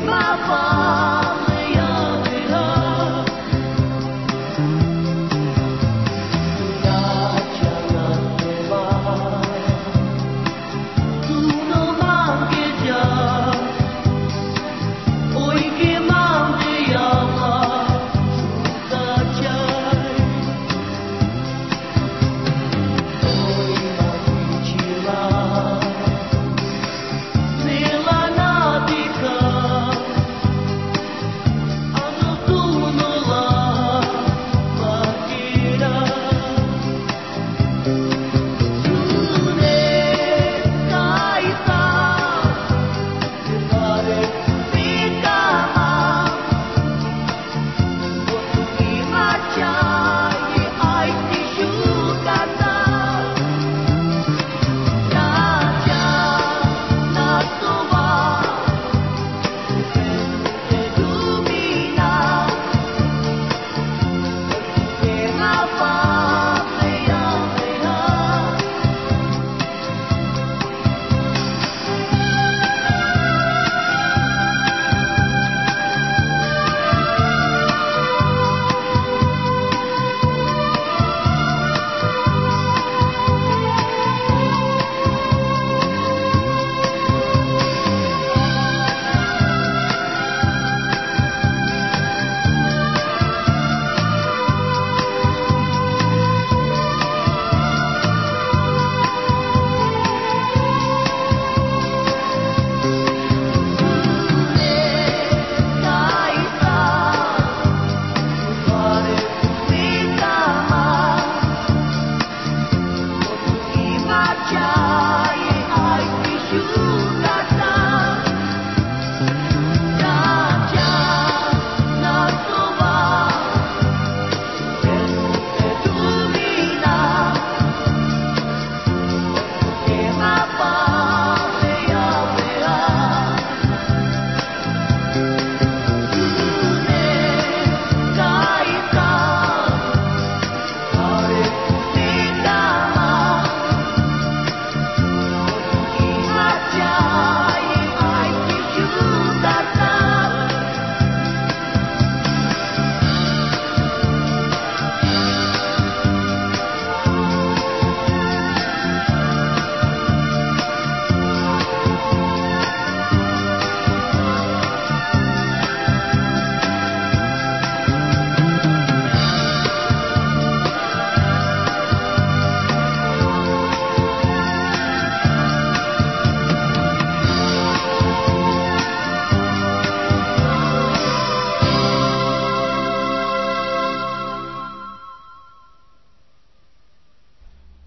抱抱